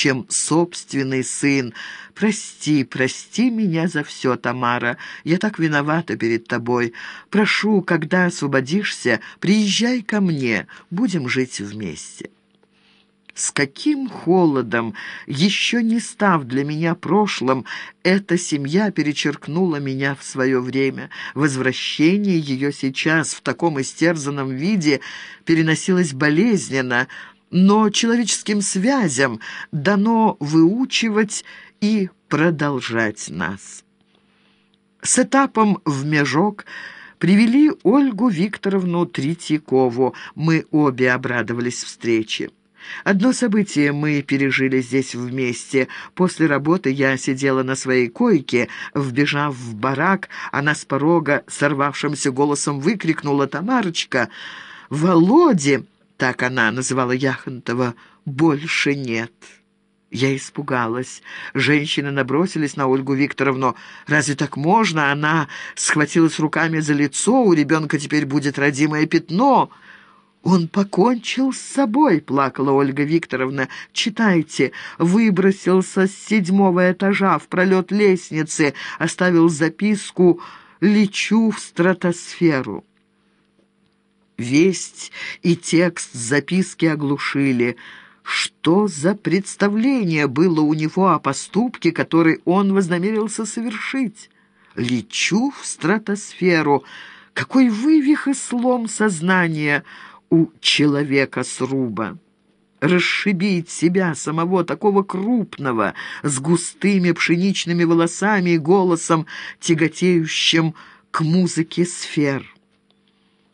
чем собственный сын. Прости, прости меня за все, Тамара. Я так виновата перед тобой. Прошу, когда освободишься, приезжай ко мне, будем жить вместе». С каким холодом, еще не став для меня прошлым, эта семья перечеркнула меня в свое время. Возвращение ее сейчас в таком истерзанном виде переносилось болезненно, но человеческим связям дано выучивать и продолжать нас. С этапом в межок привели Ольгу Викторовну Третьякову. Мы обе обрадовались встрече. Одно событие мы пережили здесь вместе. После работы я сидела на своей койке, вбежав в барак, она с порога сорвавшимся голосом выкрикнула «Тамарочка! Володе!» Так она называла Яхонтова, «больше нет». Я испугалась. Женщины набросились на Ольгу Викторовну. «Разве так можно?» Она схватилась руками за лицо. «У ребенка теперь будет родимое пятно». «Он покончил с собой», — плакала Ольга Викторовна. «Читайте. Выбросился с седьмого этажа в пролет лестницы, оставил записку «Лечу в стратосферу». Весть и текст записки оглушили. Что за представление было у него о поступке, который он вознамерился совершить? «Лечу в стратосферу». Какой вывих и слом сознания — у человека сруба. Расшибить себя самого, такого крупного, с густыми пшеничными волосами и голосом, тяготеющим к музыке сфер.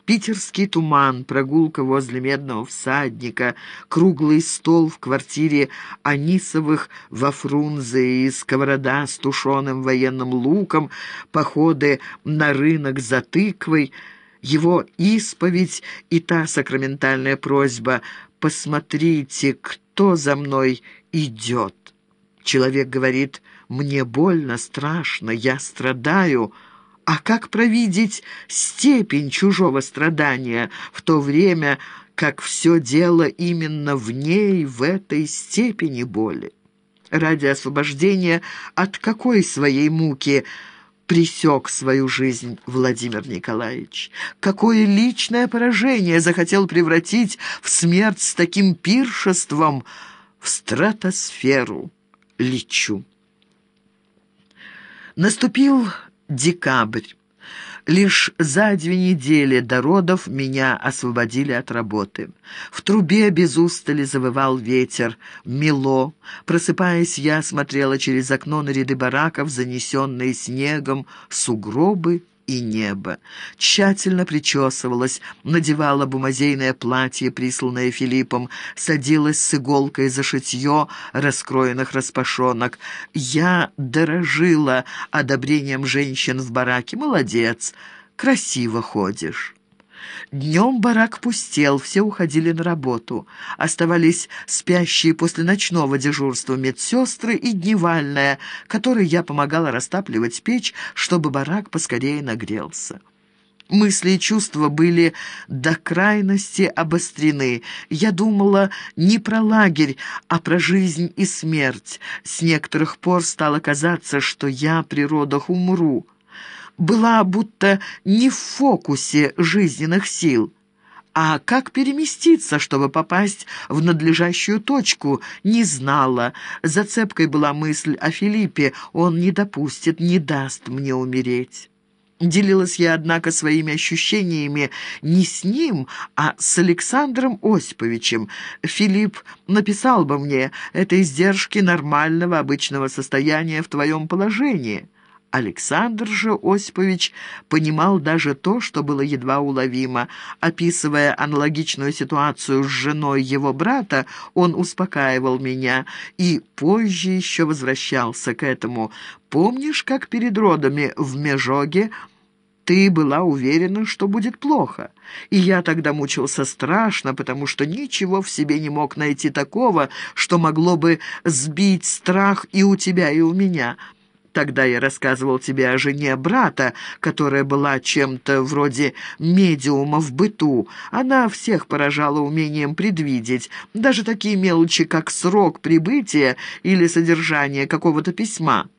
Питерский туман, прогулка возле медного всадника, круглый стол в квартире Анисовых во Фрунзе и сковорода с тушеным военным луком, походы на рынок за тыквой — его исповедь и та сакраментальная просьба «Посмотрите, кто за мной идет». Человек говорит «Мне больно, страшно, я страдаю». А как провидеть степень чужого страдания в то время, как все дело именно в ней, в этой степени боли? Ради освобождения от какой своей муки – пресек свою жизнь Владимир Николаевич. Какое личное поражение захотел превратить в смерть с таким пиршеством в стратосферу. Лечу. Наступил декабрь. Лишь за две недели до родов меня освободили от работы. В трубе без устали завывал ветер, мело. Просыпаясь, я смотрела через окно на ряды бараков, занесенные снегом, сугробы и небо. Тщательно причесывалась, надевала бумазейное платье, присланное Филиппом, садилась с иголкой за шитье раскроенных распашонок. Я дорожила одобрением женщин в бараке. Молодец, красиво ходишь. Днем барак пустел, все уходили на работу. Оставались спящие после ночного дежурства медсестры и дневальная, которой я помогала растапливать печь, чтобы барак поскорее нагрелся. Мысли и чувства были до крайности обострены. Я думала не про лагерь, а про жизнь и смерть. С некоторых пор стало казаться, что я при родах умру была будто не в фокусе жизненных сил. А как переместиться, чтобы попасть в надлежащую точку, не знала. Зацепкой была мысль о Филиппе. Он не допустит, не даст мне умереть. Делилась я, однако, своими ощущениями не с ним, а с Александром Осиповичем. Филипп написал бы мне, это издержки нормального обычного состояния в твоем положении. Александр же Осипович понимал даже то, что было едва уловимо. Описывая аналогичную ситуацию с женой его брата, он успокаивал меня и позже еще возвращался к этому. «Помнишь, как перед родами в Межоге ты была уверена, что будет плохо. И я тогда мучился страшно, потому что ничего в себе не мог найти такого, что могло бы сбить страх и у тебя, и у меня». Тогда я рассказывал тебе о жене брата, которая была чем-то вроде медиума в быту. Она всех поражала умением предвидеть, даже такие мелочи, как срок прибытия или содержание какого-то письма.